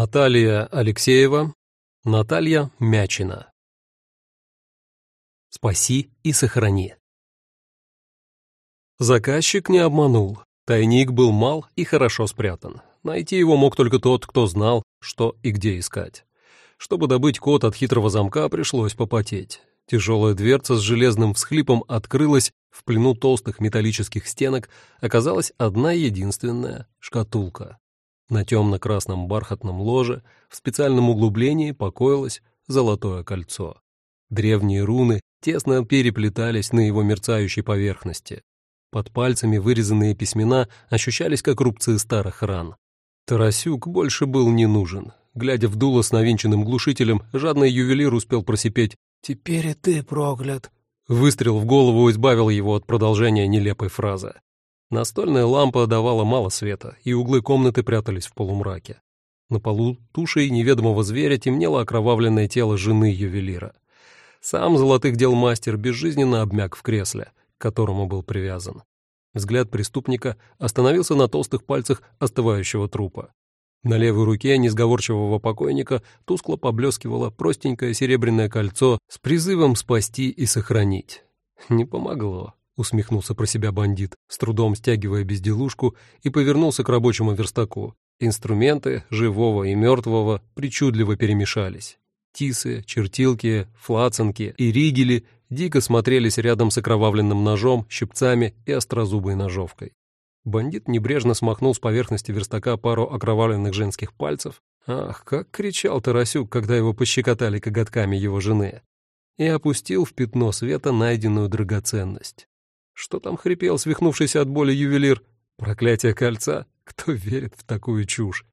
Наталья Алексеева, Наталья Мячина. Спаси и сохрани. Заказчик не обманул. Тайник был мал и хорошо спрятан. Найти его мог только тот, кто знал, что и где искать. Чтобы добыть код от хитрого замка, пришлось попотеть. Тяжелая дверца с железным всхлипом открылась, в плену толстых металлических стенок оказалась одна единственная шкатулка. На темно-красном бархатном ложе в специальном углублении покоилось золотое кольцо. Древние руны тесно переплетались на его мерцающей поверхности. Под пальцами вырезанные письмена ощущались как рубцы старых ран. Тарасюк больше был не нужен. Глядя в дуло с навинченным глушителем, жадный ювелир успел просипеть «Теперь и ты проклят». Выстрел в голову избавил его от продолжения нелепой фразы. Настольная лампа давала мало света, и углы комнаты прятались в полумраке. На полу тушей неведомого зверя темнело окровавленное тело жены ювелира. Сам золотых дел мастер безжизненно обмяк в кресле, к которому был привязан. Взгляд преступника остановился на толстых пальцах остывающего трупа. На левой руке несговорчивого покойника тускло поблескивало простенькое серебряное кольцо с призывом спасти и сохранить. Не помогло усмехнулся про себя бандит, с трудом стягивая безделушку и повернулся к рабочему верстаку. Инструменты живого и мертвого причудливо перемешались. Тисы, чертилки, флацанки и ригели дико смотрелись рядом с окровавленным ножом, щипцами и острозубой ножовкой. Бандит небрежно смахнул с поверхности верстака пару окровавленных женских пальцев. Ах, как кричал Тарасюк, когда его пощекотали коготками его жены. И опустил в пятно света найденную драгоценность. Что там хрипел свихнувшийся от боли ювелир? Проклятие кольца? Кто верит в такую чушь?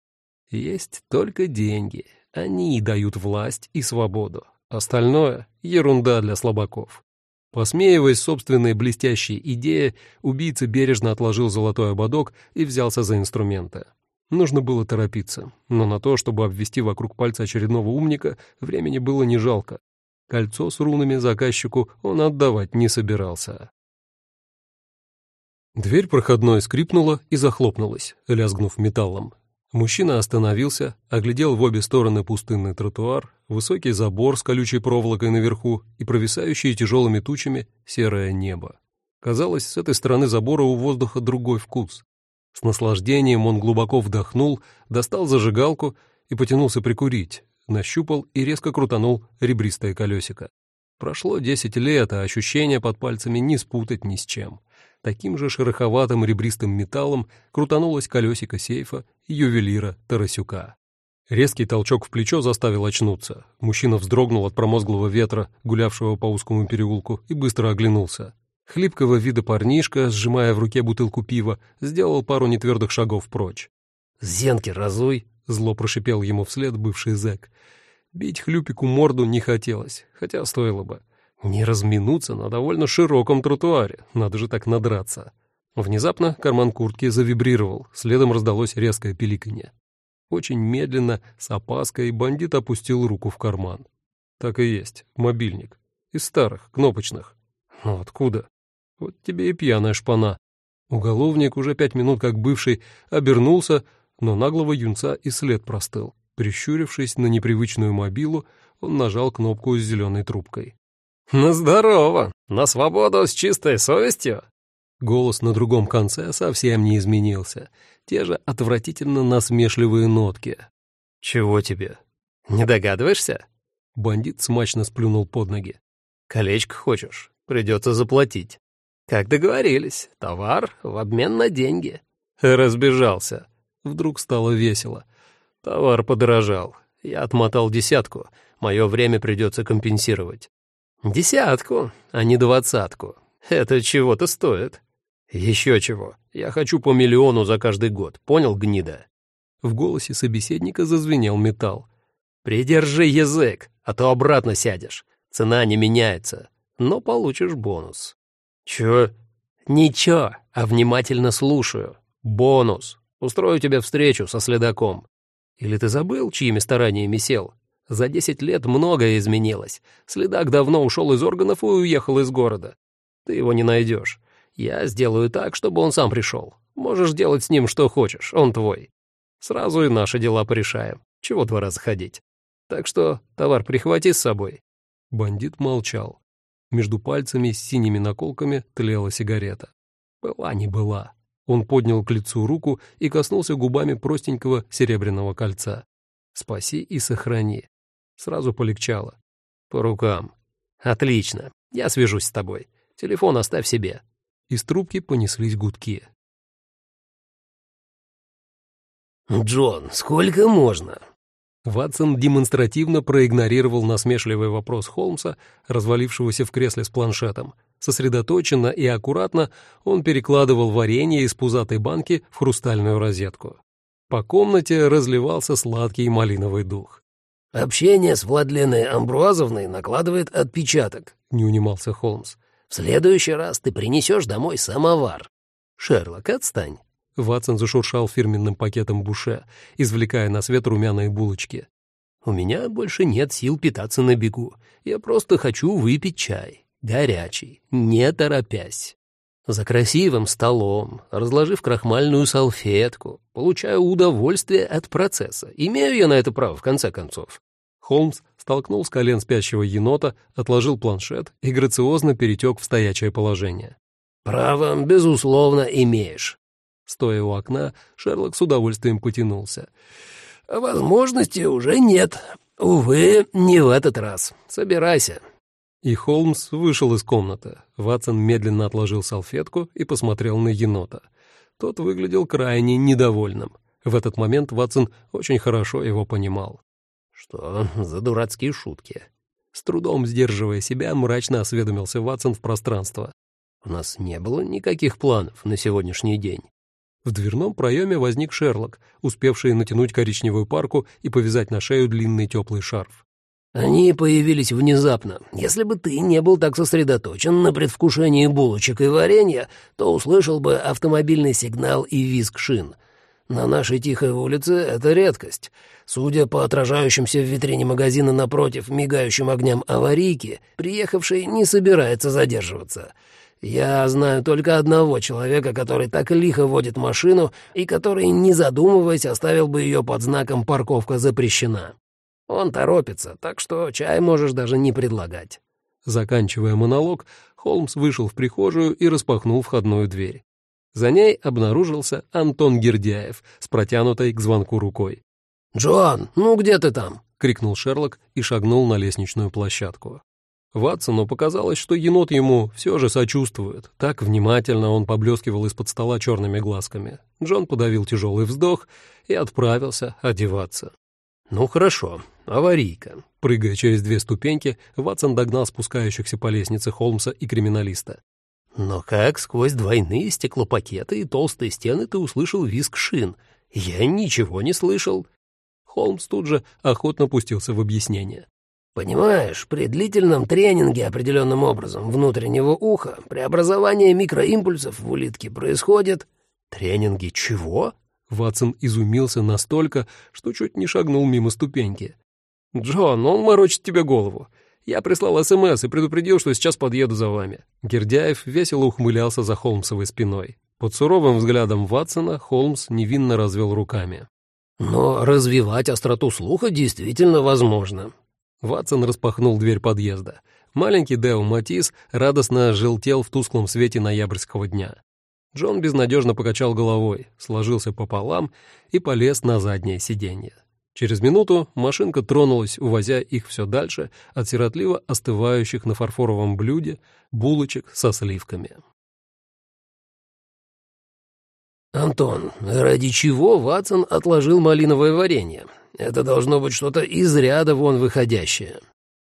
Есть только деньги. Они дают власть и свободу. Остальное — ерунда для слабаков. Посмеиваясь собственной блестящей идеей, убийца бережно отложил золотой ободок и взялся за инструменты. Нужно было торопиться, но на то, чтобы обвести вокруг пальца очередного умника, времени было не жалко. Кольцо с рунами заказчику он отдавать не собирался. Дверь проходной скрипнула и захлопнулась, лязгнув металлом. Мужчина остановился, оглядел в обе стороны пустынный тротуар, высокий забор с колючей проволокой наверху и провисающие тяжелыми тучами серое небо. Казалось, с этой стороны забора у воздуха другой вкус. С наслаждением он глубоко вдохнул, достал зажигалку и потянулся прикурить, нащупал и резко крутанул ребристое колесико. Прошло десять лет, а ощущения под пальцами не спутать ни с чем. Таким же шероховатым ребристым металлом крутанулось колесико сейфа ювелира Тарасюка. Резкий толчок в плечо заставил очнуться. Мужчина вздрогнул от промозглого ветра, гулявшего по узкому переулку, и быстро оглянулся. Хлипкого вида парнишка, сжимая в руке бутылку пива, сделал пару нетвердых шагов прочь. «Зенки разуй!» — зло прошипел ему вслед бывший зэк. Бить хлюпику морду не хотелось, хотя стоило бы. Не разминуться на довольно широком тротуаре, надо же так надраться. Внезапно карман куртки завибрировал, следом раздалось резкое пиликанье. Очень медленно, с опаской, бандит опустил руку в карман. Так и есть, мобильник. Из старых, кнопочных. Но откуда? Вот тебе и пьяная шпана. Уголовник, уже пять минут как бывший, обернулся, но наглого юнца и след простыл. Прищурившись на непривычную мобилу, он нажал кнопку с зеленой трубкой. «Ну здорово! На свободу с чистой совестью!» Голос на другом конце совсем не изменился. Те же отвратительно насмешливые нотки. «Чего тебе? Не догадываешься?» Бандит смачно сплюнул под ноги. «Колечко хочешь? Придется заплатить». «Как договорились, товар в обмен на деньги». Разбежался. Вдруг стало весело. Товар подорожал. Я отмотал десятку. Мое время придется компенсировать. Десятку, а не двадцатку. Это чего-то стоит. Еще чего. Я хочу по миллиону за каждый год. Понял, гнида? В голосе собеседника зазвенел металл. Придержи язык, а то обратно сядешь. Цена не меняется, но получишь бонус. Чё? Ничего, а внимательно слушаю. Бонус. Устрою тебе встречу со следаком. Или ты забыл, чьими стараниями сел? За десять лет многое изменилось. Следак давно ушел из органов и уехал из города. Ты его не найдешь. Я сделаю так, чтобы он сам пришел. Можешь делать с ним что хочешь, он твой. Сразу и наши дела порешаем. Чего два раза ходить? Так что товар прихвати с собой». Бандит молчал. Между пальцами с синими наколками тлела сигарета. Была не была. Он поднял к лицу руку и коснулся губами простенького серебряного кольца. «Спаси и сохрани». Сразу полегчало. «По рукам». «Отлично. Я свяжусь с тобой. Телефон оставь себе». Из трубки понеслись гудки. «Джон, сколько можно?» Ватсон демонстративно проигнорировал насмешливый вопрос Холмса, развалившегося в кресле с планшетом. Сосредоточенно и аккуратно он перекладывал варенье из пузатой банки в хрустальную розетку. По комнате разливался сладкий малиновый дух. «Общение с Владленой Амбруазовной накладывает отпечаток», — не унимался Холмс. «В следующий раз ты принесешь домой самовар. Шерлок, отстань». Ватсон зашуршал фирменным пакетом буше, извлекая на свет румяные булочки. «У меня больше нет сил питаться на бегу. Я просто хочу выпить чай. Горячий, не торопясь. За красивым столом, разложив крахмальную салфетку, получаю удовольствие от процесса. Имею я на это право, в конце концов». Холмс столкнул с колен спящего енота, отложил планшет и грациозно перетек в стоячее положение. «Право, безусловно, имеешь. Стоя у окна, Шерлок с удовольствием потянулся. «Возможности уже нет. Увы, не в этот раз. Собирайся». И Холмс вышел из комнаты. Ватсон медленно отложил салфетку и посмотрел на енота. Тот выглядел крайне недовольным. В этот момент Ватсон очень хорошо его понимал. «Что за дурацкие шутки?» С трудом сдерживая себя, мрачно осведомился Ватсон в пространство. «У нас не было никаких планов на сегодняшний день». В дверном проеме возник Шерлок, успевший натянуть коричневую парку и повязать на шею длинный теплый шарф. «Они появились внезапно. Если бы ты не был так сосредоточен на предвкушении булочек и варенья, то услышал бы автомобильный сигнал и визг шин. На нашей тихой улице это редкость. Судя по отражающимся в витрине магазина напротив мигающим огням аварийки, приехавший не собирается задерживаться». Я знаю только одного человека, который так лихо водит машину и который, не задумываясь, оставил бы ее под знаком «парковка запрещена». Он торопится, так что чай можешь даже не предлагать». Заканчивая монолог, Холмс вышел в прихожую и распахнул входную дверь. За ней обнаружился Антон Гердяев с протянутой к звонку рукой. «Джоан, ну где ты там?» — крикнул Шерлок и шагнул на лестничную площадку. Ватсону показалось, что енот ему все же сочувствует. Так внимательно он поблескивал из-под стола черными глазками. Джон подавил тяжелый вздох и отправился одеваться. «Ну хорошо, аварийка». Прыгая через две ступеньки, Ватсон догнал спускающихся по лестнице Холмса и криминалиста. «Но как сквозь двойные стеклопакеты и толстые стены ты услышал визг шин? Я ничего не слышал». Холмс тут же охотно пустился в объяснение. Понимаешь, при длительном тренинге определенным образом внутреннего уха преобразование микроимпульсов в улитке происходит... Тренинги чего? Ватсон изумился настолько, что чуть не шагнул мимо ступеньки. «Джон, он морочит тебе голову. Я прислал СМС и предупредил, что сейчас подъеду за вами». Гердяев весело ухмылялся за Холмсовой спиной. Под суровым взглядом Ватсона Холмс невинно развел руками. «Но развивать остроту слуха действительно возможно. Ватсон распахнул дверь подъезда. Маленький Део Матис радостно желтел в тусклом свете ноябрьского дня. Джон безнадежно покачал головой, сложился пополам и полез на заднее сиденье. Через минуту машинка тронулась, увозя их все дальше от сиротливо остывающих на фарфоровом блюде булочек со сливками. «Антон, ради чего Ватсон отложил малиновое варенье? Это должно быть что-то из ряда вон выходящее».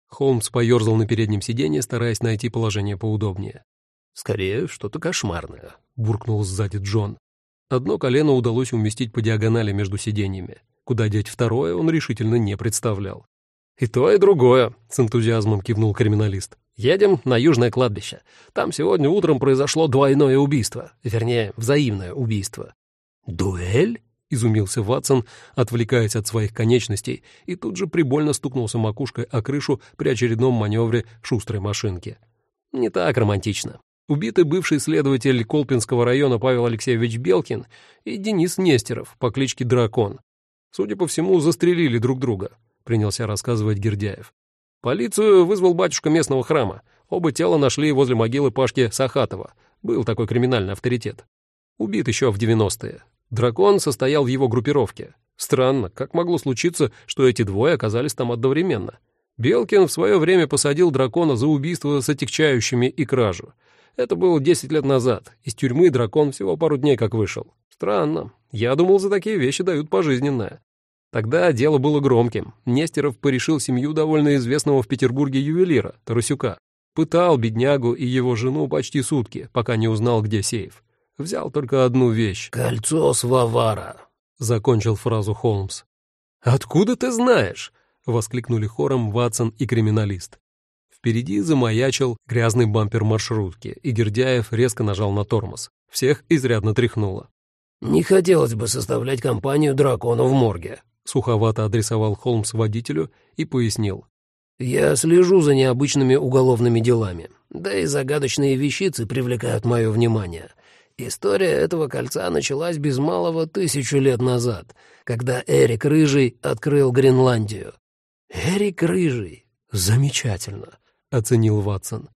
Холмс поерзал на переднем сиденье, стараясь найти положение поудобнее. «Скорее, что-то кошмарное», — буркнул сзади Джон. Одно колено удалось уместить по диагонали между сиденьями. Куда деть второе, он решительно не представлял. «И то, и другое», — с энтузиазмом кивнул криминалист. Едем на южное кладбище. Там сегодня утром произошло двойное убийство. Вернее, взаимное убийство». «Дуэль?» — изумился Ватсон, отвлекаясь от своих конечностей, и тут же прибольно стукнулся макушкой о крышу при очередном маневре шустрой машинки. «Не так романтично. Убиты бывший следователь Колпинского района Павел Алексеевич Белкин и Денис Нестеров по кличке Дракон. Судя по всему, застрелили друг друга», — принялся рассказывать Гердяев. «Полицию вызвал батюшка местного храма. Оба тела нашли возле могилы Пашки Сахатова. Был такой криминальный авторитет. Убит еще в 90-е. Дракон состоял в его группировке. Странно, как могло случиться, что эти двое оказались там одновременно. Белкин в свое время посадил дракона за убийство с отягчающими и кражу. Это было 10 лет назад. Из тюрьмы дракон всего пару дней как вышел. Странно. Я думал, за такие вещи дают пожизненное. Тогда дело было громким. Нестеров порешил семью довольно известного в Петербурге ювелира, Тарасюка. Пытал беднягу и его жену почти сутки, пока не узнал, где сейф. Взял только одну вещь. «Кольцо с Вавара», — закончил фразу Холмс. «Откуда ты знаешь?» — воскликнули хором Ватсон и криминалист. Впереди замаячил грязный бампер маршрутки, и Гердяев резко нажал на тормоз. Всех изрядно тряхнуло. «Не хотелось бы составлять компанию дракону в морге», — суховато адресовал Холмс водителю и пояснил. «Я слежу за необычными уголовными делами, да и загадочные вещицы привлекают мое внимание. История этого кольца началась без малого тысячу лет назад, когда Эрик Рыжий открыл Гренландию. «Эрик Рыжий! Замечательно!» — оценил Ватсон.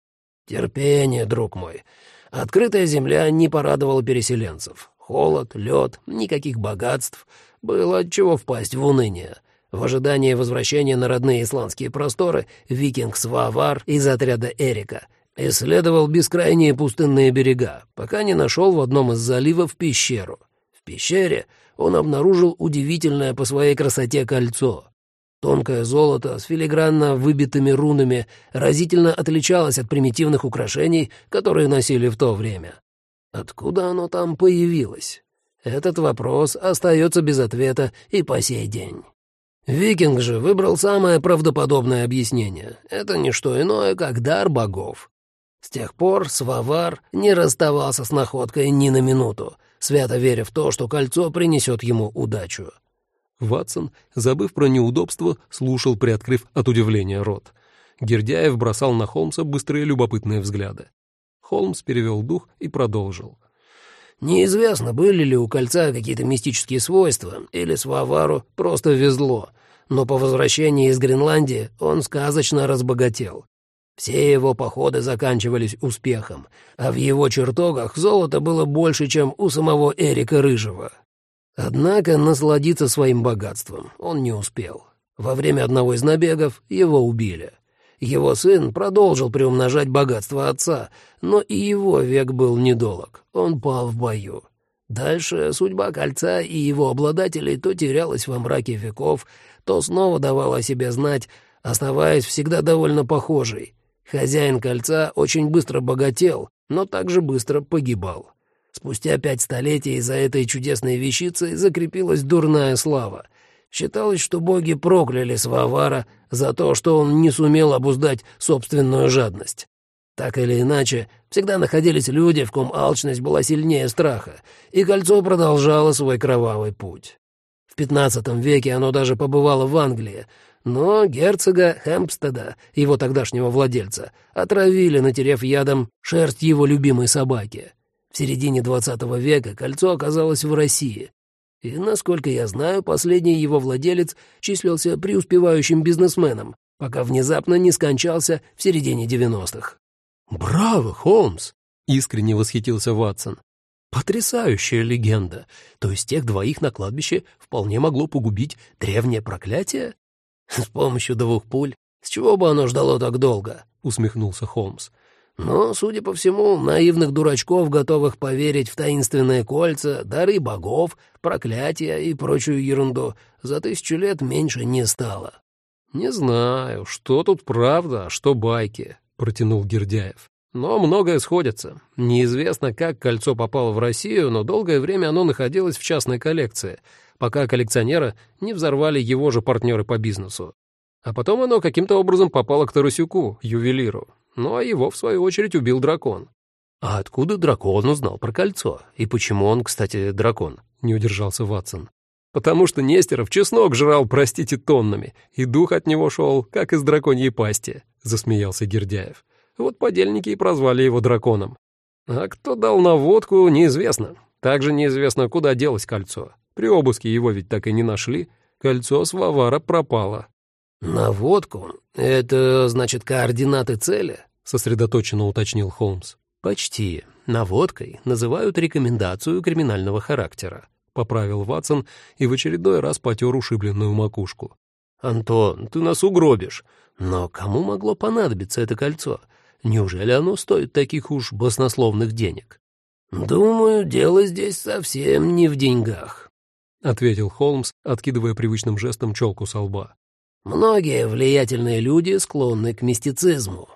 «Терпение, друг мой. Открытая земля не порадовала переселенцев. Холод, лед, никаких богатств. Было от чего впасть в уныние. В ожидании возвращения на родные исландские просторы викинг Свавар из отряда Эрика исследовал бескрайние пустынные берега, пока не нашел в одном из заливов пещеру. В пещере он обнаружил удивительное по своей красоте кольцо. Тонкое золото с филигранно выбитыми рунами разительно отличалось от примитивных украшений, которые носили в то время. Откуда оно там появилось? Этот вопрос остается без ответа и по сей день. Викинг же выбрал самое правдоподобное объяснение. Это не что иное, как дар богов. С тех пор Свавар не расставался с находкой ни на минуту, свято веря в то, что кольцо принесет ему удачу. Ватсон, забыв про неудобство, слушал, приоткрыв от удивления рот. Гердяев бросал на Холмса быстрые любопытные взгляды. Холмс перевел дух и продолжил. Неизвестно, были ли у кольца какие-то мистические свойства, или Свавару просто везло, но по возвращении из Гренландии он сказочно разбогател. Все его походы заканчивались успехом, а в его чертогах золота было больше, чем у самого Эрика Рыжего. Однако насладиться своим богатством он не успел. Во время одного из набегов его убили — его сын продолжил приумножать богатство отца, но и его век был недолог. Он пал в бою. Дальше судьба кольца и его обладателей то терялась во мраке веков, то снова давала о себе знать, оставаясь всегда довольно похожей. Хозяин кольца очень быстро богател, но также быстро погибал. Спустя пять столетий за этой чудесной вещицей закрепилась дурная слава, Считалось, что боги прокляли Свавара за то, что он не сумел обуздать собственную жадность. Так или иначе, всегда находились люди, в ком алчность была сильнее страха, и кольцо продолжало свой кровавый путь. В XV веке оно даже побывало в Англии, но герцога Хэмпстеда, его тогдашнего владельца, отравили, натерев ядом шерсть его любимой собаки. В середине XX века кольцо оказалось в России, и, насколько я знаю, последний его владелец числился преуспевающим бизнесменом, пока внезапно не скончался в середине девяностых. «Браво, Холмс!» — искренне восхитился Ватсон. «Потрясающая легенда! То есть тех двоих на кладбище вполне могло погубить древнее проклятие?» «С помощью двух пуль. С чего бы оно ждало так долго?» — усмехнулся Холмс. Но, судя по всему, наивных дурачков, готовых поверить в таинственные кольца, дары богов, проклятия и прочую ерунду, за тысячу лет меньше не стало. «Не знаю, что тут правда, а что байки», — протянул Гердяев. «Но многое сходится. Неизвестно, как кольцо попало в Россию, но долгое время оно находилось в частной коллекции, пока коллекционера не взорвали его же партнеры по бизнесу. А потом оно каким-то образом попало к Тарасюку, ювелиру. Ну а его, в свою очередь, убил дракон. «А откуда дракон узнал про кольцо? И почему он, кстати, дракон?» — не удержался Ватсон. «Потому что Нестеров чеснок жрал, простите, тоннами, и дух от него шел, как из драконьей пасти», — засмеялся Гердяев. «Вот подельники и прозвали его драконом. А кто дал наводку, неизвестно. Также неизвестно, куда делось кольцо. При обыске его ведь так и не нашли. Кольцо с Вавара пропало». «Наводку? Это значит координаты цели?» — сосредоточенно уточнил Холмс. «Почти. Наводкой называют рекомендацию криминального характера», — поправил Ватсон и в очередной раз потер ушибленную макушку. «Антон, ты нас угробишь. Но кому могло понадобиться это кольцо? Неужели оно стоит таких уж баснословных денег?» «Думаю, дело здесь совсем не в деньгах», — ответил Холмс, откидывая привычным жестом челку со лба. «Многие влиятельные люди склонны к мистицизму.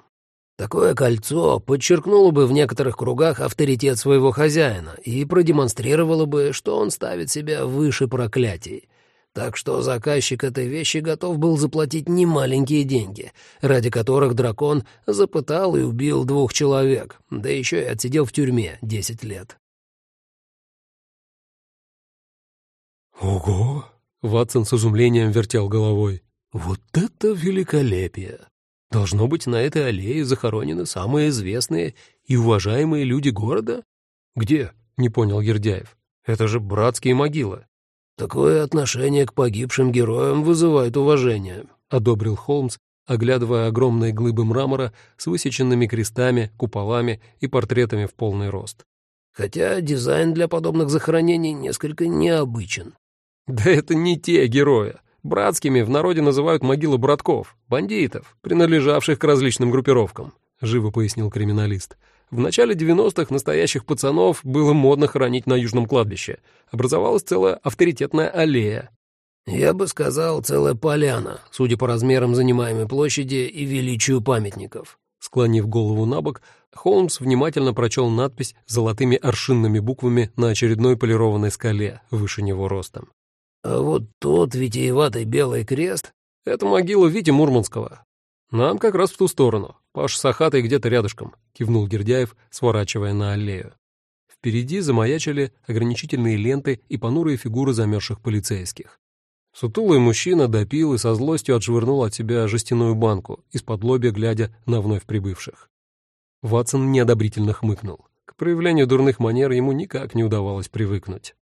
Такое кольцо подчеркнуло бы в некоторых кругах авторитет своего хозяина и продемонстрировало бы, что он ставит себя выше проклятий. Так что заказчик этой вещи готов был заплатить немаленькие деньги, ради которых дракон запытал и убил двух человек, да еще и отсидел в тюрьме десять лет. «Ого!» — Ватсон с изумлением вертел головой. «Вот это великолепие! Должно быть, на этой аллее захоронены самые известные и уважаемые люди города? Где? Не понял Ердяев. Это же братские могилы. Такое отношение к погибшим героям вызывает уважение, одобрил Холмс, оглядывая огромные глыбы мрамора с высеченными крестами, куполами и портретами в полный рост. Хотя дизайн для подобных захоронений несколько необычен. Да это не те герои. Братскими в народе называют могилы братков, бандитов, принадлежавших к различным группировкам», — живо пояснил криминалист. «В начале 90-х настоящих пацанов было модно хоронить на Южном кладбище. Образовалась целая авторитетная аллея». «Я бы сказал, целая поляна, судя по размерам занимаемой площади и величию памятников». Склонив голову на бок, Холмс внимательно прочел надпись золотыми аршинными буквами на очередной полированной скале выше него ростом. А вот тот витиеватый белый крест — это могила Вити Мурманского. Нам как раз в ту сторону. Паш с Ахатой где-то рядышком, — кивнул Гердяев, сворачивая на аллею. Впереди замаячили ограничительные ленты и понурые фигуры замерзших полицейских. Сутулый мужчина допил и со злостью отшвырнул от себя жестяную банку, из-под лобья глядя на вновь прибывших. Ватсон неодобрительно хмыкнул. К проявлению дурных манер ему никак не удавалось привыкнуть.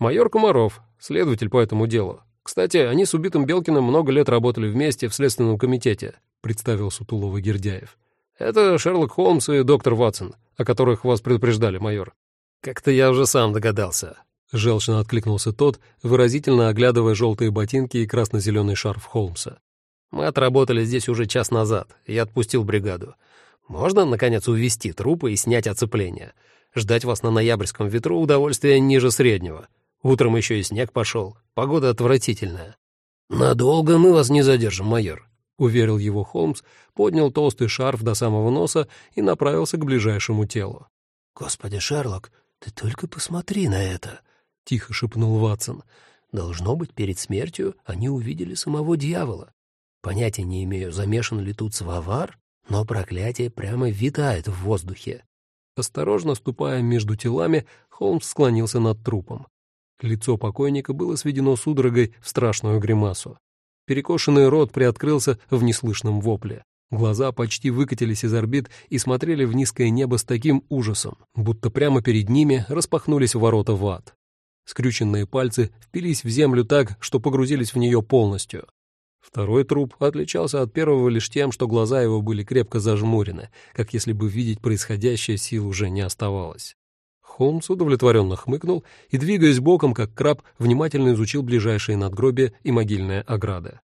«Майор Комаров, следователь по этому делу. Кстати, они с убитым Белкиным много лет работали вместе в Следственном комитете», — представил Сутулова Гердяев. «Это Шерлок Холмс и доктор Ватсон, о которых вас предупреждали, майор». «Как-то я уже сам догадался», — желчно откликнулся тот, выразительно оглядывая желтые ботинки и красно-зеленый шарф Холмса. «Мы отработали здесь уже час назад, я отпустил бригаду. Можно, наконец, увести трупы и снять оцепление? Ждать вас на ноябрьском ветру удовольствие ниже среднего». Утром еще и снег пошел. Погода отвратительная. «Надолго мы вас не задержим, майор», — уверил его Холмс, поднял толстый шарф до самого носа и направился к ближайшему телу. «Господи, Шерлок, ты только посмотри на это», — тихо шепнул Ватсон. «Должно быть, перед смертью они увидели самого дьявола. Понятия не имею, замешан ли тут свавар, но проклятие прямо витает в воздухе». Осторожно ступая между телами, Холмс склонился над трупом. Лицо покойника было сведено судорогой в страшную гримасу. Перекошенный рот приоткрылся в неслышном вопле. Глаза почти выкатились из орбит и смотрели в низкое небо с таким ужасом, будто прямо перед ними распахнулись ворота в ад. Скрюченные пальцы впились в землю так, что погрузились в нее полностью. Второй труп отличался от первого лишь тем, что глаза его были крепко зажмурены, как если бы видеть происходящее сил уже не оставалось. Холмс удовлетворенно хмыкнул и, двигаясь боком, как краб, внимательно изучил ближайшие надгробия и могильные ограды.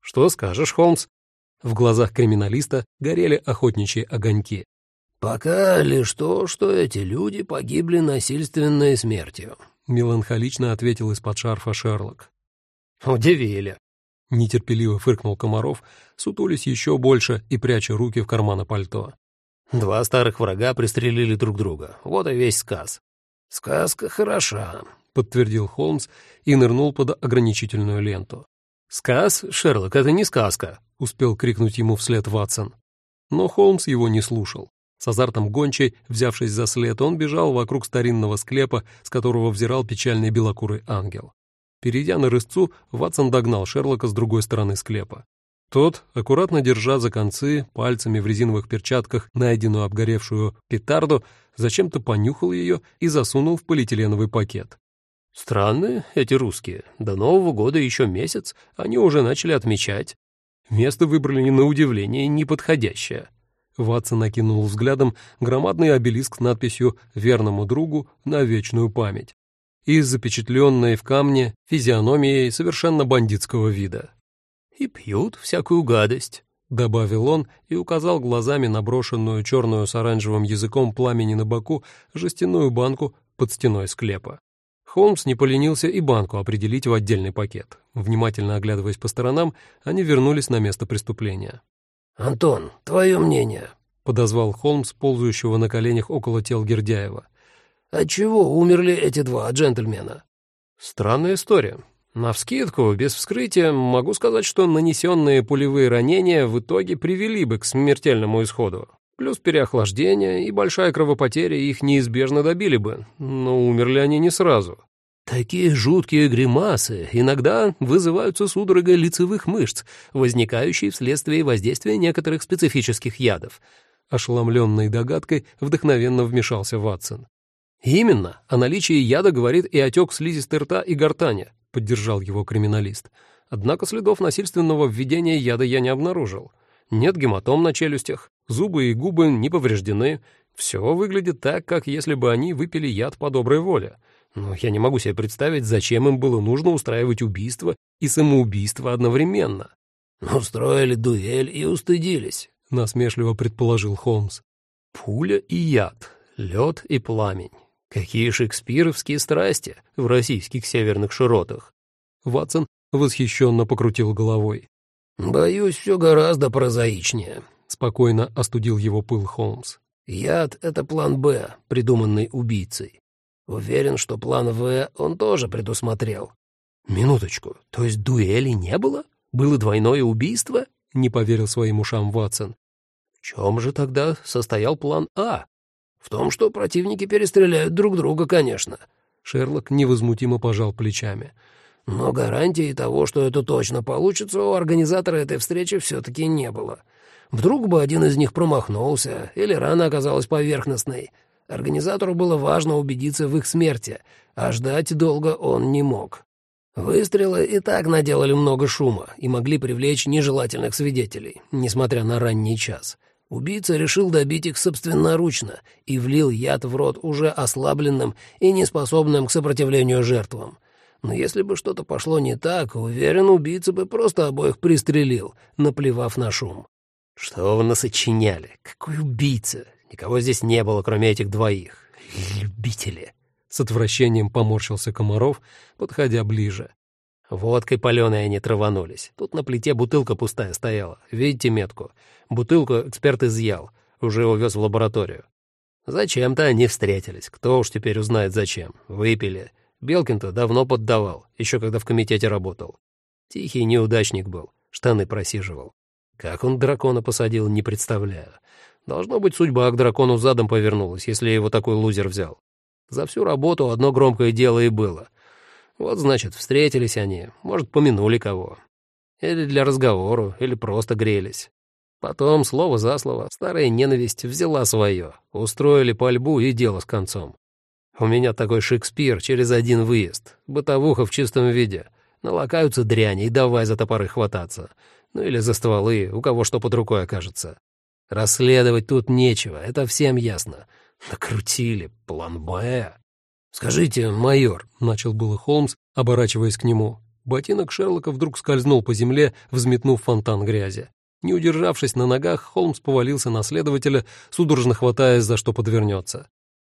«Что скажешь, Холмс?» В глазах криминалиста горели охотничьи огоньки. «Пока лишь то, что эти люди погибли насильственной смертью», — меланхолично ответил из-под шарфа Шерлок. «Удивили», — нетерпеливо фыркнул Комаров, сутулись еще больше и пряча руки в карманы пальто. Два старых врага пристрелили друг друга. Вот и весь сказ. «Сказка хороша», — подтвердил Холмс и нырнул под ограничительную ленту. «Сказ, Шерлок, это не сказка», — успел крикнуть ему вслед Ватсон. Но Холмс его не слушал. С азартом гончей, взявшись за след, он бежал вокруг старинного склепа, с которого взирал печальный белокурый ангел. Перейдя на рысцу, Ватсон догнал Шерлока с другой стороны склепа. Тот, аккуратно держа за концы, пальцами в резиновых перчатках найденную обгоревшую петарду, зачем-то понюхал ее и засунул в полиэтиленовый пакет. Странные эти русские. До Нового года еще месяц, они уже начали отмечать. Место выбрали на удивление неподходящее. Ватсон накинул взглядом громадный обелиск с надписью «Верному другу на вечную память» и запечатленной в камне физиономией совершенно бандитского вида. «И пьют всякую гадость», — добавил он и указал глазами на брошенную черную с оранжевым языком пламени на боку жестяную банку под стеной склепа. Холмс не поленился и банку определить в отдельный пакет. Внимательно оглядываясь по сторонам, они вернулись на место преступления. «Антон, твое мнение?» — подозвал Холмс, ползающего на коленях около тел Гердяева. «Отчего умерли эти два джентльмена?» «Странная история. Навскидку, без вскрытия, могу сказать, что нанесенные пулевые ранения в итоге привели бы к смертельному исходу. Плюс переохлаждение и большая кровопотеря их неизбежно добили бы, но умерли они не сразу. Такие жуткие гримасы иногда вызываются судорогой лицевых мышц, возникающей вследствие воздействия некоторых специфических ядов. Ошеломленной догадкой вдохновенно вмешался Ватсон. «Именно, о наличии яда говорит и отек слизистой рта и гортани», — поддержал его криминалист. «Однако следов насильственного введения яда я не обнаружил. Нет гематом на челюстях, Зубы и губы не повреждены. Все выглядит так, как если бы они выпили яд по доброй воле. Но я не могу себе представить, зачем им было нужно устраивать убийство и самоубийство одновременно. «Устроили дуэль и устыдились», — насмешливо предположил Холмс. «Пуля и яд, лед и пламень. Какие шекспировские страсти в российских северных широтах!» Ватсон восхищенно покрутил головой. «Боюсь, все гораздо прозаичнее. — спокойно остудил его пыл Холмс. «Яд — это план «Б», придуманный убийцей. Уверен, что план «В» он тоже предусмотрел». «Минуточку, то есть дуэли не было? Было двойное убийство?» — не поверил своим ушам Ватсон. «В чем же тогда состоял план «А»?» «В том, что противники перестреляют друг друга, конечно». Шерлок невозмутимо пожал плечами. «Но гарантии того, что это точно получится, у организатора этой встречи все-таки не было». Вдруг бы один из них промахнулся, или рана оказалась поверхностной. Организатору было важно убедиться в их смерти, а ждать долго он не мог. Выстрелы и так наделали много шума и могли привлечь нежелательных свидетелей, несмотря на ранний час. Убийца решил добить их собственноручно и влил яд в рот уже ослабленным и неспособным к сопротивлению жертвам. Но если бы что-то пошло не так, уверен, убийца бы просто обоих пристрелил, наплевав на шум. «Что вы насочиняли? Какой убийца? Никого здесь не было, кроме этих двоих. Любители!» С отвращением поморщился Комаров, подходя ближе. Водкой паленой они траванулись. Тут на плите бутылка пустая стояла. Видите метку? Бутылку эксперт изъял. Уже увез в лабораторию. Зачем-то они встретились. Кто уж теперь узнает зачем. Выпили. Белкин-то давно поддавал, еще когда в комитете работал. Тихий неудачник был, штаны просиживал. Как он дракона посадил, не представляю. Должно быть, судьба к дракону задом повернулась, если его такой лузер взял. За всю работу одно громкое дело и было. Вот, значит, встретились они, может, помянули кого. Или для разговора, или просто грелись. Потом, слово за слово, старая ненависть взяла свое. Устроили пальбу и дело с концом. У меня такой Шекспир через один выезд. Бытовуха в чистом виде. Налакаются дряни и давай за топоры хвататься. Ну или за стволы, у кого что под рукой окажется. Расследовать тут нечего, это всем ясно. Накрутили, план Б. «Скажите, майор», — начал было Холмс, оборачиваясь к нему. Ботинок Шерлока вдруг скользнул по земле, взметнув фонтан грязи. Не удержавшись на ногах, Холмс повалился на следователя, судорожно хватаясь, за что подвернется.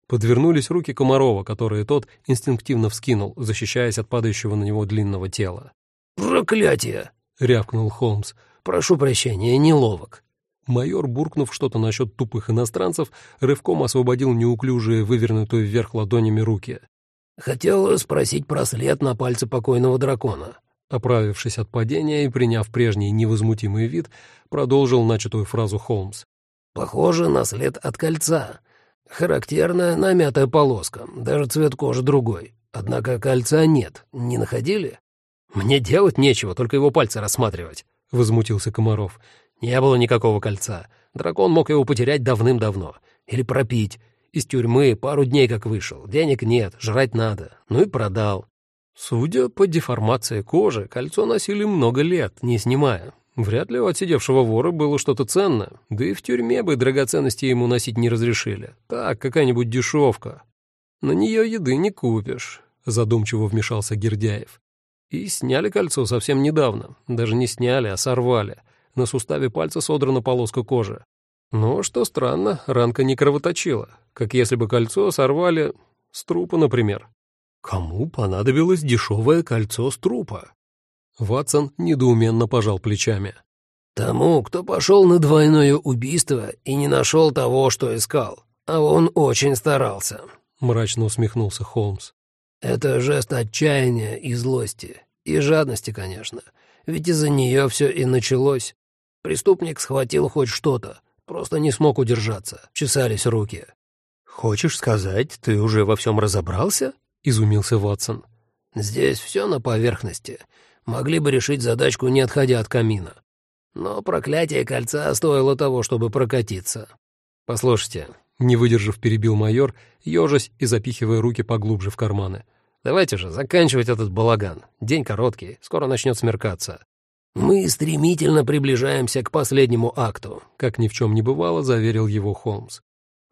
Подвернулись руки Комарова, которые тот инстинктивно вскинул, защищаясь от падающего на него длинного тела. «Проклятие!» рявкнул Холмс. «Прошу прощения, неловок». Майор, буркнув что-то насчет тупых иностранцев, рывком освободил неуклюжие, вывернутые вверх ладонями руки. «Хотел спросить про след на пальце покойного дракона». Оправившись от падения и приняв прежний невозмутимый вид, продолжил начатую фразу Холмс. «Похоже на след от кольца. Характерная намятая полоска, даже цвет кожи другой. Однако кольца нет. Не находили?» «Мне делать нечего, только его пальцы рассматривать», — возмутился Комаров. «Не было никакого кольца. Дракон мог его потерять давным-давно. Или пропить. Из тюрьмы пару дней как вышел. Денег нет, жрать надо. Ну и продал. Судя по деформации кожи, кольцо носили много лет, не снимая. Вряд ли у отсидевшего вора было что-то ценное, да и в тюрьме бы драгоценности ему носить не разрешили. Так, какая-нибудь дешевка. На нее еды не купишь, задумчиво вмешался Гердяев. И сняли кольцо совсем недавно. Даже не сняли, а сорвали. На суставе пальца содрана полоска кожи. Но, что странно, ранка не кровоточила, как если бы кольцо сорвали с трупа, например. Кому понадобилось дешевое кольцо с трупа? Ватсон недоуменно пожал плечами. «Тому, кто пошел на двойное убийство и не нашел того, что искал. А он очень старался», — мрачно усмехнулся Холмс. «Это жест отчаяния и злости. И жадности, конечно. Ведь из-за нее все и началось. Преступник схватил хоть что-то, просто не смог удержаться, чесались руки». «Хочешь сказать, ты уже во всем разобрался?» — изумился Ватсон. «Здесь все на поверхности могли бы решить задачку, не отходя от камина. Но проклятие кольца стоило того, чтобы прокатиться. «Послушайте», — не выдержав, перебил майор, ежась и запихивая руки поглубже в карманы. «Давайте же заканчивать этот балаган. День короткий, скоро начнет смеркаться». «Мы стремительно приближаемся к последнему акту», — как ни в чем не бывало, заверил его Холмс.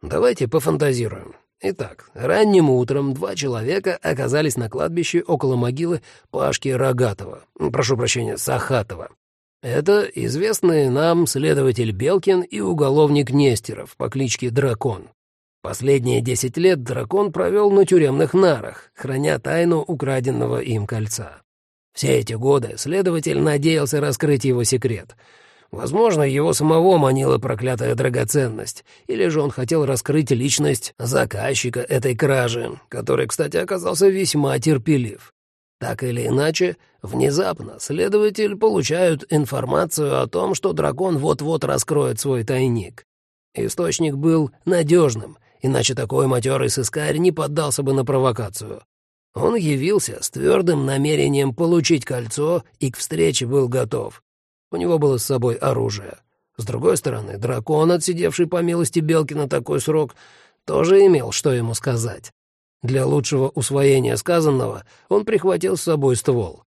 «Давайте пофантазируем. Итак, ранним утром два человека оказались на кладбище около могилы Пашки Рогатова, прошу прощения, Сахатова. Это известный нам следователь Белкин и уголовник Нестеров по кличке Дракон. Последние десять лет Дракон провел на тюремных нарах, храня тайну украденного им кольца. Все эти годы следователь надеялся раскрыть его секрет — Возможно, его самого манила проклятая драгоценность, или же он хотел раскрыть личность заказчика этой кражи, который, кстати, оказался весьма терпелив. Так или иначе, внезапно следователь получает информацию о том, что дракон вот-вот раскроет свой тайник. Источник был надежным, иначе такой матерый сыскарь не поддался бы на провокацию. Он явился с твердым намерением получить кольцо и к встрече был готов. У него было с собой оружие. С другой стороны, дракон, отсидевший по милости Белкина такой срок, тоже имел, что ему сказать. Для лучшего усвоения сказанного он прихватил с собой ствол.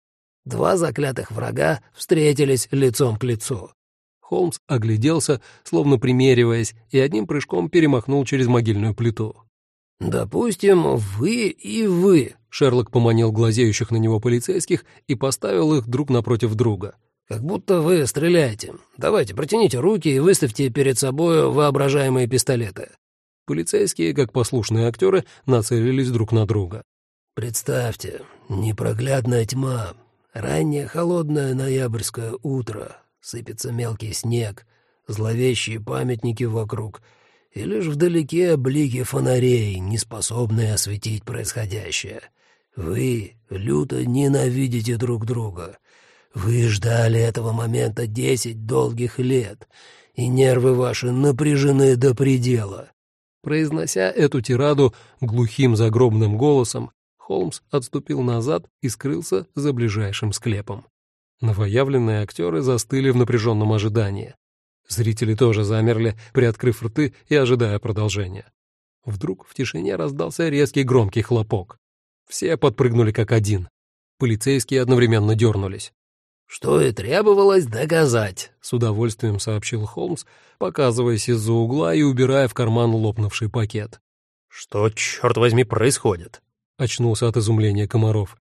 Два заклятых врага встретились лицом к лицу. Холмс огляделся, словно примериваясь, и одним прыжком перемахнул через могильную плиту. «Допустим, вы и вы», — Шерлок поманил глазеющих на него полицейских и поставил их друг напротив друга. Как будто вы стреляете. Давайте, протяните руки и выставьте перед собой воображаемые пистолеты». Полицейские, как послушные актеры, нацелились друг на друга. «Представьте, непроглядная тьма, раннее холодное ноябрьское утро, сыпется мелкий снег, зловещие памятники вокруг, и лишь вдалеке блики фонарей, не способные осветить происходящее. Вы люто ненавидите друг друга» Вы ждали этого момента десять долгих лет, и нервы ваши напряжены до предела». Произнося эту тираду глухим загробным голосом, Холмс отступил назад и скрылся за ближайшим склепом. Новоявленные актеры застыли в напряженном ожидании. Зрители тоже замерли, приоткрыв рты и ожидая продолжения. Вдруг в тишине раздался резкий громкий хлопок. Все подпрыгнули как один. Полицейские одновременно дернулись. «Что и требовалось доказать», — с удовольствием сообщил Холмс, показываясь из-за угла и убирая в карман лопнувший пакет. «Что, черт возьми, происходит?» — очнулся от изумления Комаров.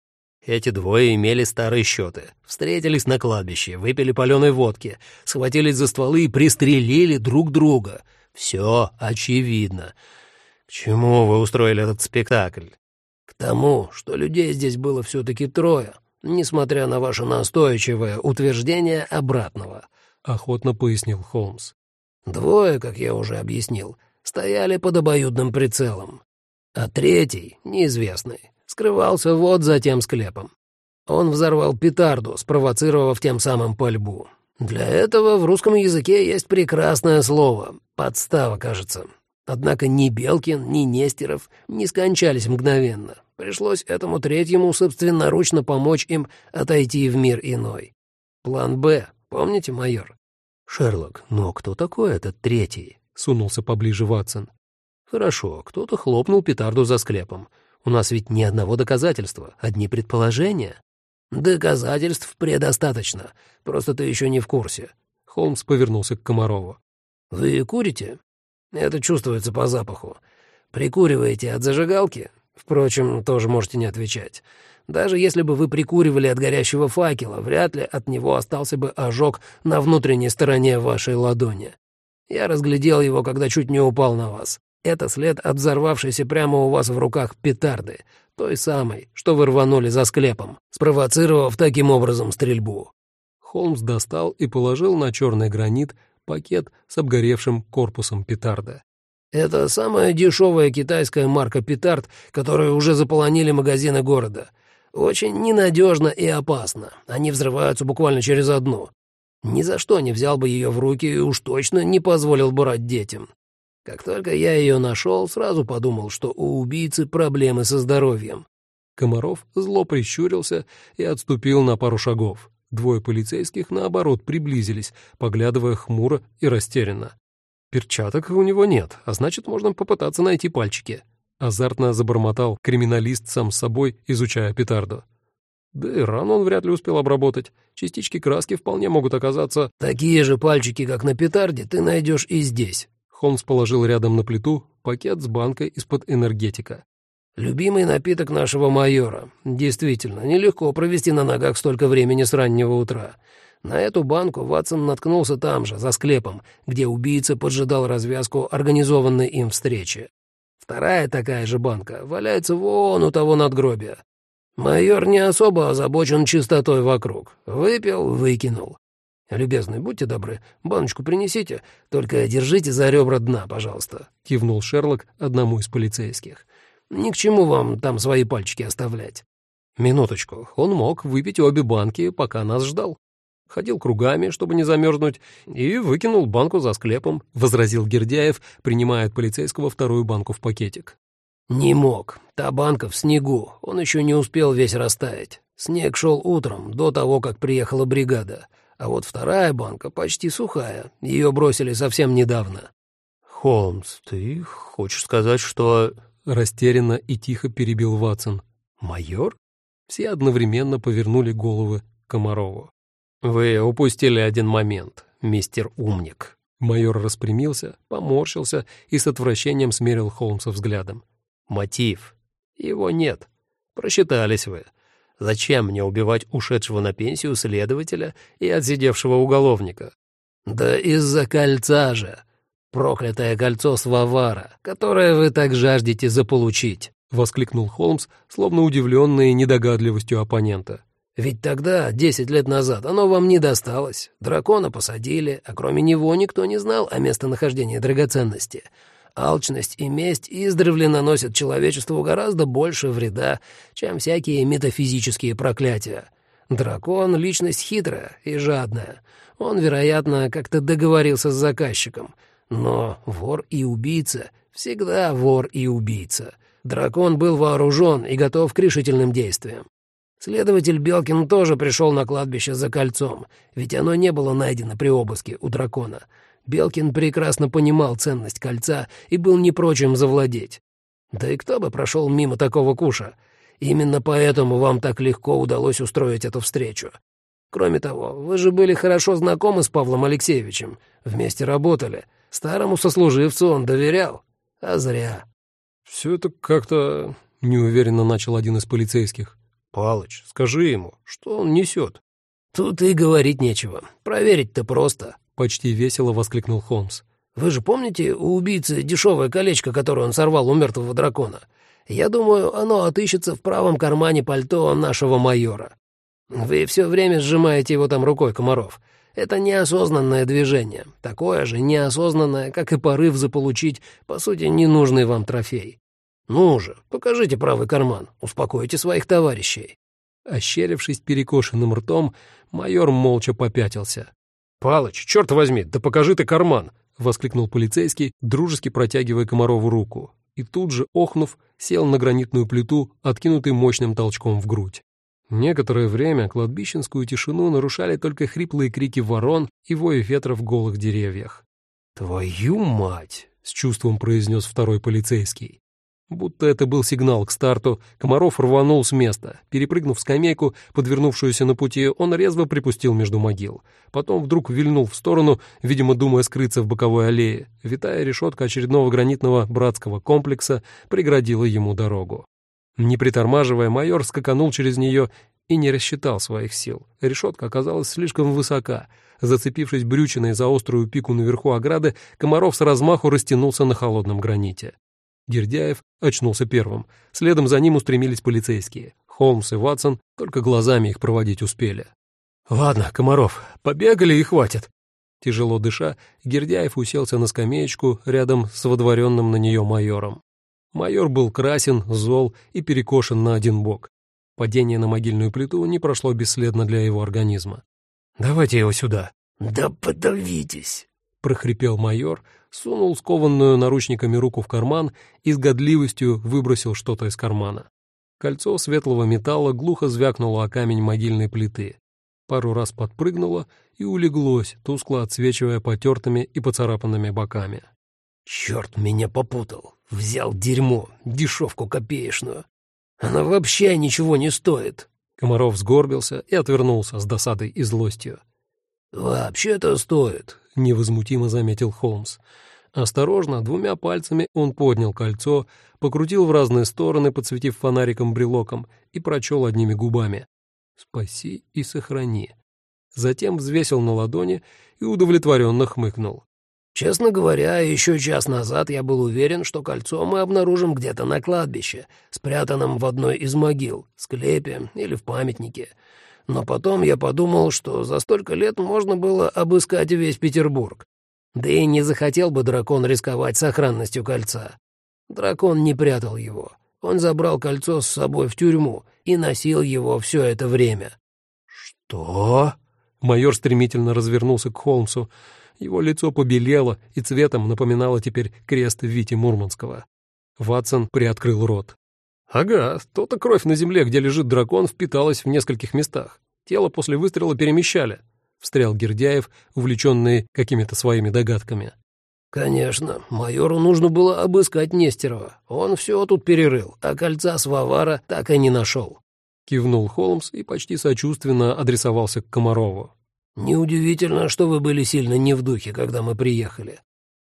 Эти двое имели старые счеты, встретились на кладбище, выпили паленой водки, схватились за стволы и пристрелили друг друга. Все очевидно. К чему вы устроили этот спектакль? К тому, что людей здесь было все-таки трое, несмотря на ваше настойчивое утверждение обратного», — охотно пояснил Холмс. «Двое, как я уже объяснил, стояли под обоюдным прицелом, а третий, неизвестный, скрывался вот за тем склепом. Он взорвал петарду, спровоцировав тем самым пальбу. Для этого в русском языке есть прекрасное слово — подстава, кажется. Однако ни Белкин, ни Нестеров не скончались мгновенно. Пришлось этому третьему собственноручно помочь им отойти в мир иной. План «Б», помните, майор? «Шерлок, но кто такой этот третий?» — сунулся поближе Ватсон. «Хорошо, кто-то хлопнул петарду за склепом. У нас ведь ни одного доказательства, одни предположения». «Доказательств предостаточно, просто ты еще не в курсе». Холмс повернулся к Комарову. «Вы курите? Это чувствуется по запаху. Прикуриваете от зажигалки? Впрочем, тоже можете не отвечать. Даже если бы вы прикуривали от горящего факела, вряд ли от него остался бы ожог на внутренней стороне вашей ладони. Я разглядел его, когда чуть не упал на вас. Это след от взорвавшейся прямо у вас в руках петарды, той самой, что вы рванули за склепом, спровоцировав таким образом стрельбу». Холмс достал и положил на черный гранит пакет с обгоревшим корпусом петарда. «Это самая дешевая китайская марка петард, которую уже заполонили магазины города. Очень ненадежно и опасно. Они взрываются буквально через одну. Ни за что не взял бы ее в руки и уж точно не позволил брать детям. Как только я ее нашел, сразу подумал, что у убийцы проблемы со здоровьем. Комаров зло прищурился и отступил на пару шагов. Двое полицейских, наоборот, приблизились, поглядывая хмуро и растерянно. Перчаток у него нет, а значит, можно попытаться найти пальчики. Азартно забормотал криминалист сам с собой, изучая петарду. Да и рану он вряд ли успел обработать. Частички краски вполне могут оказаться... «Такие же пальчики, как на петарде, ты найдешь и здесь». Холмс положил рядом на плиту пакет с банкой из-под энергетика. «Любимый напиток нашего майора. Действительно, нелегко провести на ногах столько времени с раннего утра. На эту банку Ватсон наткнулся там же, за склепом, где убийца поджидал развязку организованной им встречи. Вторая такая же банка валяется вон у того надгробия. Майор не особо озабочен чистотой вокруг. Выпил, выкинул. Любезный, будьте добры, баночку принесите, только держите за ребра дна, пожалуйста», — кивнул Шерлок одному из полицейских. «Ни к чему вам там свои пальчики оставлять». Минуточку, он мог выпить обе банки, пока нас ждал ходил кругами, чтобы не замерзнуть, и выкинул банку за склепом», — возразил Гердяев, принимая от полицейского вторую банку в пакетик. «Не мог. Та банка в снегу. Он еще не успел весь растаять. Снег шел утром, до того, как приехала бригада. А вот вторая банка почти сухая. Ее бросили совсем недавно». «Холмс, ты хочешь сказать, что...» Растерянно и тихо перебил Ватсон. «Майор?» Все одновременно повернули головы Комарову. «Вы упустили один момент, мистер Умник». Майор распрямился, поморщился и с отвращением смерил Холмса взглядом. «Мотив. Его нет. Просчитались вы. Зачем мне убивать ушедшего на пенсию следователя и отсидевшего уголовника?» «Да из-за кольца же. Проклятое кольцо Свавара, которое вы так жаждете заполучить», — воскликнул Холмс, словно удивленный недогадливостью оппонента. Ведь тогда, десять лет назад, оно вам не досталось. Дракона посадили, а кроме него никто не знал о местонахождении драгоценности. Алчность и месть издревле наносят человечеству гораздо больше вреда, чем всякие метафизические проклятия. Дракон — личность хитрая и жадная. Он, вероятно, как-то договорился с заказчиком. Но вор и убийца всегда вор и убийца. Дракон был вооружен и готов к решительным действиям. Следователь Белкин тоже пришел на кладбище за кольцом, ведь оно не было найдено при обыске у дракона. Белкин прекрасно понимал ценность кольца и был не прочим завладеть. Да и кто бы прошел мимо такого куша? Именно поэтому вам так легко удалось устроить эту встречу. Кроме того, вы же были хорошо знакомы с Павлом Алексеевичем, вместе работали. Старому сослуживцу он доверял. А зря. «Все это как-то...» — неуверенно начал один из полицейских. «Палыч, скажи ему, что он несет?» «Тут и говорить нечего. Проверить-то просто», — почти весело воскликнул Холмс. «Вы же помните у убийцы дешевое колечко, которое он сорвал у мертвого дракона? Я думаю, оно отыщется в правом кармане пальто нашего майора. Вы все время сжимаете его там рукой, Комаров. Это неосознанное движение, такое же неосознанное, как и порыв заполучить, по сути, ненужный вам трофей. «Ну же, покажите правый карман, успокойте своих товарищей». Ощерившись перекошенным ртом, майор молча попятился. «Палыч, черт возьми, да покажи ты карман!» — воскликнул полицейский, дружески протягивая Комарову руку, и тут же, охнув, сел на гранитную плиту, откинутый мощным толчком в грудь. Некоторое время кладбищенскую тишину нарушали только хриплые крики ворон и вой ветра в голых деревьях. «Твою мать!» — с чувством произнес второй полицейский. Будто это был сигнал к старту, Комаров рванул с места. Перепрыгнув скамейку, подвернувшуюся на пути, он резво припустил между могил. Потом вдруг вильнул в сторону, видимо, думая скрыться в боковой аллее. Витая решетка очередного гранитного братского комплекса преградила ему дорогу. Не притормаживая, майор скаканул через нее и не рассчитал своих сил. Решетка оказалась слишком высока. Зацепившись брючиной за острую пику наверху ограды, Комаров с размаху растянулся на холодном граните. Гердяев очнулся первым. Следом за ним устремились полицейские. Холмс и Ватсон только глазами их проводить успели. «Ладно, Комаров, побегали и хватит». Тяжело дыша, Гердяев уселся на скамеечку рядом с водворенным на нее майором. Майор был красен, зол и перекошен на один бок. Падение на могильную плиту не прошло бесследно для его организма. «Давайте его сюда». «Да подавитесь», — прохрипел майор, сунул скованную наручниками руку в карман и с годливостью выбросил что-то из кармана. Кольцо светлого металла глухо звякнуло о камень могильной плиты. Пару раз подпрыгнуло и улеглось, тускло отсвечивая потертыми и поцарапанными боками. «Черт меня попутал! Взял дерьмо, дешевку копеечную. Она вообще ничего не стоит!» Комаров сгорбился и отвернулся с досадой и злостью. «Вообще-то стоит», — невозмутимо заметил Холмс. Осторожно, двумя пальцами он поднял кольцо, покрутил в разные стороны, подсветив фонариком брелоком, и прочел одними губами. «Спаси и сохрани». Затем взвесил на ладони и удовлетворенно хмыкнул. «Честно говоря, еще час назад я был уверен, что кольцо мы обнаружим где-то на кладбище, спрятанном в одной из могил, склепе или в памятнике. Но потом я подумал, что за столько лет можно было обыскать весь Петербург. Да и не захотел бы дракон рисковать сохранностью кольца. Дракон не прятал его. Он забрал кольцо с собой в тюрьму и носил его все это время. «Что?» Майор стремительно развернулся к Холмсу. Его лицо побелело и цветом напоминало теперь крест Вити Мурманского. Ватсон приоткрыл рот. «Ага, то-то кровь на земле, где лежит дракон, впиталась в нескольких местах. Тело после выстрела перемещали встрял Гердяев, увлеченный какими-то своими догадками. «Конечно, майору нужно было обыскать Нестерова. Он все тут перерыл, а кольца с Вавара так и не нашел». Кивнул Холмс и почти сочувственно адресовался к Комарову. «Неудивительно, что вы были сильно не в духе, когда мы приехали.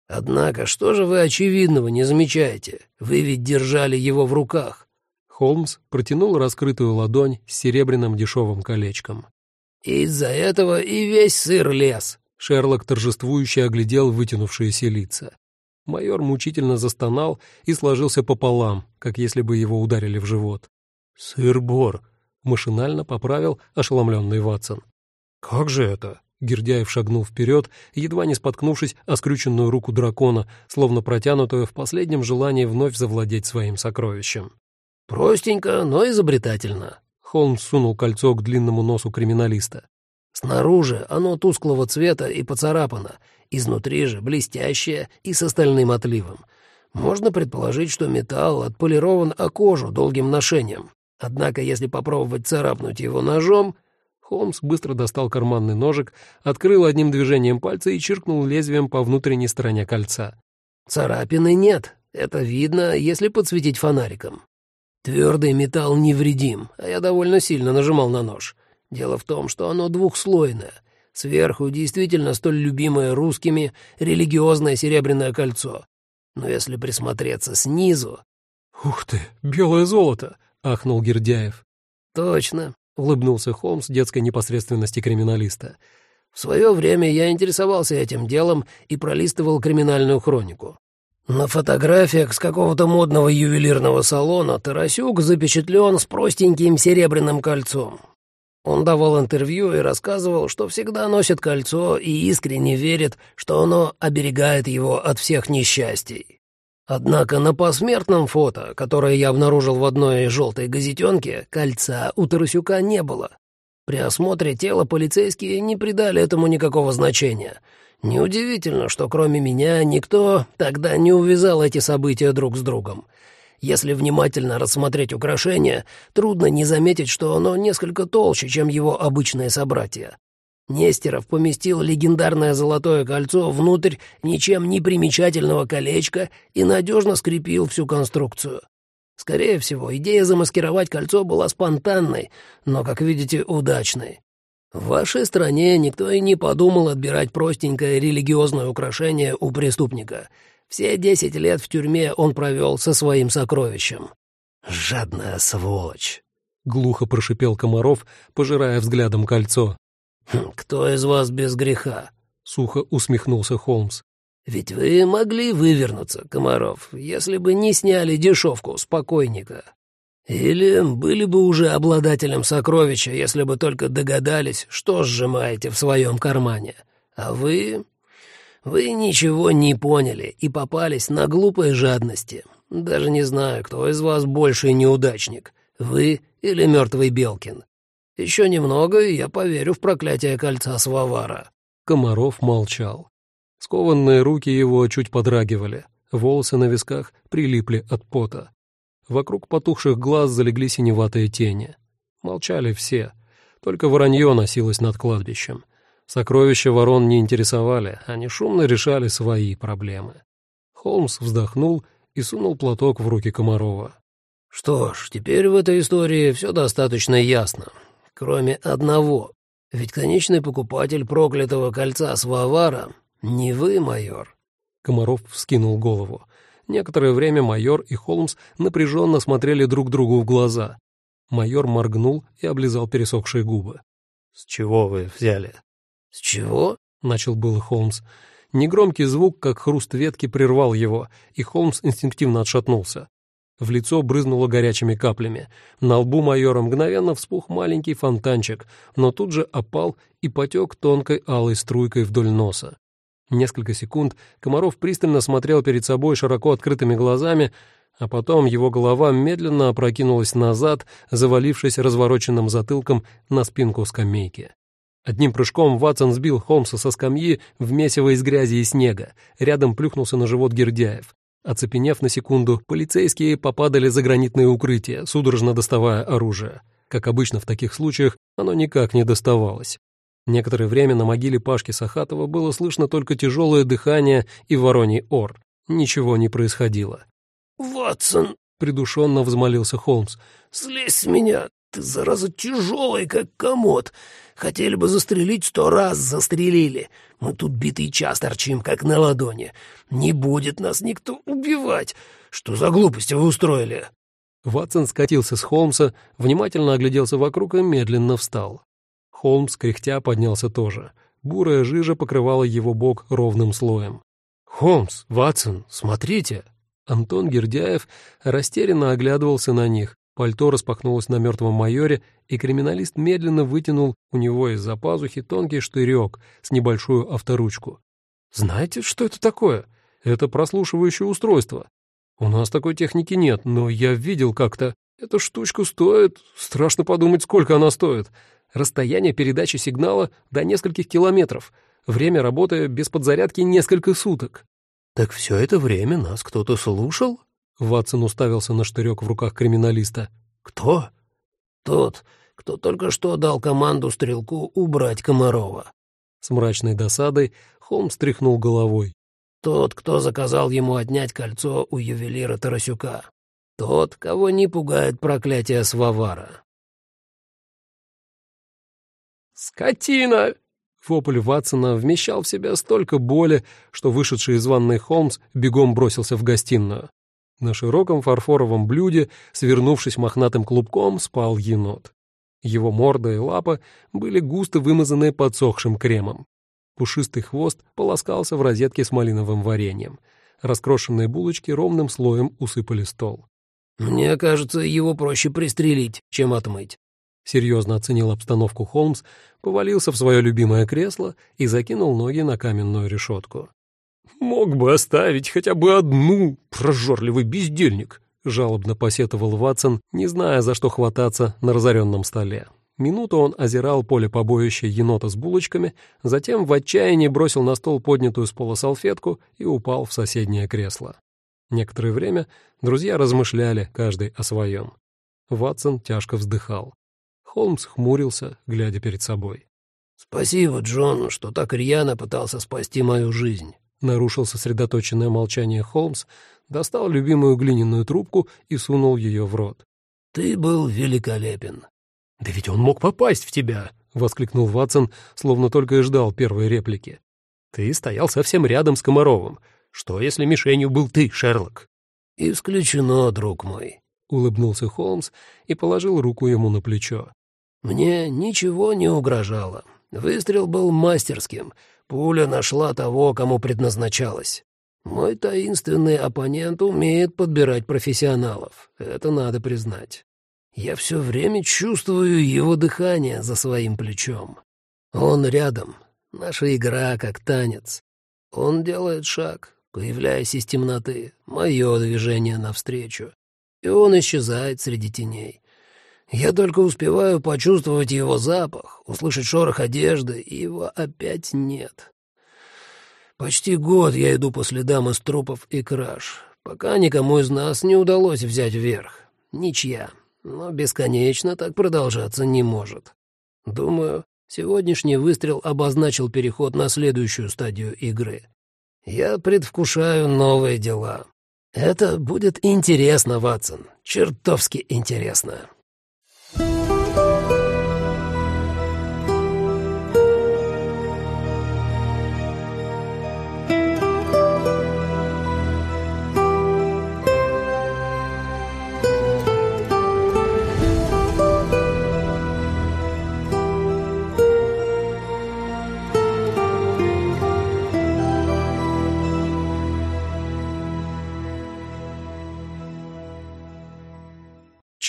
Однако, что же вы очевидного не замечаете? Вы ведь держали его в руках». Холмс протянул раскрытую ладонь с серебряным дешевым колечком. «Из-за этого и весь сыр лез», — Шерлок торжествующе оглядел вытянувшиеся лица. Майор мучительно застонал и сложился пополам, как если бы его ударили в живот. «Сыр-бор», — машинально поправил ошеломленный Ватсон. «Как же это?» — Гердяев шагнул вперед, едва не споткнувшись о скрюченную руку дракона, словно протянутую в последнем желании вновь завладеть своим сокровищем. «Простенько, но изобретательно», Холмс сунул кольцо к длинному носу криминалиста. «Снаружи оно тусклого цвета и поцарапано, изнутри же блестящее и с остальным отливом. Можно предположить, что металл отполирован о кожу долгим ношением. Однако, если попробовать царапнуть его ножом...» Холмс быстро достал карманный ножик, открыл одним движением пальца и чиркнул лезвием по внутренней стороне кольца. «Царапины нет. Это видно, если подсветить фонариком. Твердый металл невредим, а я довольно сильно нажимал на нож. Дело в том, что оно двухслойное. Сверху действительно столь любимое русскими религиозное серебряное кольцо. Но если присмотреться снизу... «Ух ты, белое золото!» — ахнул Гердяев. «Точно», — улыбнулся Холмс детской непосредственности криминалиста. «В свое время я интересовался этим делом и пролистывал криминальную хронику. На фотографиях с какого-то модного ювелирного салона Тарасюк запечатлен с простеньким серебряным кольцом. Он давал интервью и рассказывал, что всегда носит кольцо и искренне верит, что оно оберегает его от всех несчастий. Однако на посмертном фото, которое я обнаружил в одной желтой газетенке, кольца у Тарасюка не было. При осмотре тела полицейские не придали этому никакого значения — Неудивительно, что кроме меня никто тогда не увязал эти события друг с другом. Если внимательно рассмотреть украшение, трудно не заметить, что оно несколько толще, чем его обычные собратья. Нестеров поместил легендарное золотое кольцо внутрь ничем не примечательного колечка и надежно скрепил всю конструкцию. Скорее всего, идея замаскировать кольцо была спонтанной, но, как видите, удачной. В вашей стране никто и не подумал отбирать простенькое религиозное украшение у преступника. Все десять лет в тюрьме он провел со своим сокровищем. «Жадная сволочь!» — глухо прошипел Комаров, пожирая взглядом кольцо. «Хм, «Кто из вас без греха?» — сухо усмехнулся Холмс. Ведь вы могли вывернуться, Комаров, если бы не сняли дешевку с покойника. Или были бы уже обладателем сокровища, если бы только догадались, что сжимаете в своем кармане. А вы... Вы ничего не поняли и попались на глупой жадности. Даже не знаю, кто из вас больший неудачник, вы или мертвый Белкин. Еще немного, и я поверю в проклятие кольца Свавара». Комаров молчал. Скованные руки его чуть подрагивали, волосы на висках прилипли от пота. Вокруг потухших глаз залегли синеватые тени. Молчали все, только воронье носилось над кладбищем. Сокровища ворон не интересовали, они шумно решали свои проблемы. Холмс вздохнул и сунул платок в руки Комарова. «Что ж, теперь в этой истории все достаточно ясно. Кроме одного. Ведь конечный покупатель проклятого кольца Свавара «Не вы, майор». Комаров вскинул голову. Некоторое время майор и Холмс напряженно смотрели друг другу в глаза. Майор моргнул и облизал пересохшие губы. «С чего вы взяли?» «С чего?» — начал был Холмс. Негромкий звук, как хруст ветки, прервал его, и Холмс инстинктивно отшатнулся. В лицо брызнуло горячими каплями. На лбу майора мгновенно вспух маленький фонтанчик, но тут же опал и потек тонкой алой струйкой вдоль носа. Несколько секунд Комаров пристально смотрел перед собой широко открытыми глазами, а потом его голова медленно опрокинулась назад, завалившись развороченным затылком на спинку скамейки. Одним прыжком Ватсон сбил Холмса со скамьи в месиво из грязи и снега. Рядом плюхнулся на живот Гердяев. Оцепенев на секунду, полицейские попадали за гранитное укрытие, судорожно доставая оружие. Как обычно в таких случаях, оно никак не доставалось. Некоторое время на могиле Пашки Сахатова было слышно только тяжелое дыхание и вороний ор. Ничего не происходило. «Ватсон!» — придушенно взмолился Холмс. «Слезь с меня! Ты, зараза, тяжелый, как комод! Хотели бы застрелить, сто раз застрелили. Мы тут битый час торчим, как на ладони. Не будет нас никто убивать. Что за глупости вы устроили?» Ватсон скатился с Холмса, внимательно огляделся вокруг и медленно встал. Холмс, кряхтя, поднялся тоже. Бурая жижа покрывала его бок ровным слоем. «Холмс, Ватсон, смотрите!» Антон Гердяев растерянно оглядывался на них. Пальто распахнулось на мертвом майоре, и криминалист медленно вытянул у него из-за пазухи тонкий штырек с небольшую авторучку. «Знаете, что это такое? Это прослушивающее устройство. У нас такой техники нет, но я видел как-то. Эта штучка стоит... Страшно подумать, сколько она стоит. Расстояние передачи сигнала до нескольких километров. Время работы без подзарядки несколько суток. «Так все это время нас кто-то слушал?» Ватсон уставился на штырек в руках криминалиста. «Кто?» «Тот, кто только что дал команду стрелку убрать Комарова». С мрачной досадой Холм стряхнул головой. «Тот, кто заказал ему отнять кольцо у ювелира Тарасюка. Тот, кого не пугает проклятие Свавара. «Скотина!» Вопль Ватсона вмещал в себя столько боли, что вышедший из ванной Холмс бегом бросился в гостиную. На широком фарфоровом блюде, свернувшись мохнатым клубком, спал енот. Его морда и лапа были густо вымазаны подсохшим кремом. Пушистый хвост полоскался в розетке с малиновым вареньем. Раскрошенные булочки ровным слоем усыпали стол. «Мне кажется, его проще пристрелить, чем отмыть», серьезно оценил обстановку Холмс, повалился в свое любимое кресло и закинул ноги на каменную решетку. «Мог бы оставить хотя бы одну, прожорливый бездельник», — жалобно посетовал Ватсон, не зная, за что хвататься на разоренном столе. Минуту он озирал поле побоища енота с булочками, затем в отчаянии бросил на стол поднятую с пола салфетку и упал в соседнее кресло. Некоторое время друзья размышляли, каждый о своем. Ватсон тяжко вздыхал. Холмс хмурился, глядя перед собой. «Спасибо Джону, что так рьяно пытался спасти мою жизнь. Нарушил сосредоточенное молчание Холмс, достал любимую глиняную трубку и сунул ее в рот. «Ты был великолепен». «Да ведь он мог попасть в тебя!» — воскликнул Ватсон, словно только и ждал первой реплики. «Ты стоял совсем рядом с Комаровым. Что, если мишенью был ты, Шерлок?» «Исключено, друг мой», — улыбнулся Холмс и положил руку ему на плечо. «Мне ничего не угрожало. Выстрел был мастерским. Пуля нашла того, кому предназначалась. Мой таинственный оппонент умеет подбирать профессионалов. Это надо признать. Я все время чувствую его дыхание за своим плечом. Он рядом. Наша игра как танец. Он делает шаг, появляясь из темноты, мое движение навстречу. И он исчезает среди теней. Я только успеваю почувствовать его запах, услышать шорох одежды, и его опять нет. Почти год я иду по следам из трупов и краж, пока никому из нас не удалось взять верх. Ничья. Но бесконечно так продолжаться не может. Думаю, сегодняшний выстрел обозначил переход на следующую стадию игры. Я предвкушаю новые дела. Это будет интересно, Ватсон, чертовски интересно.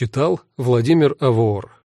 Читал Владимир Авор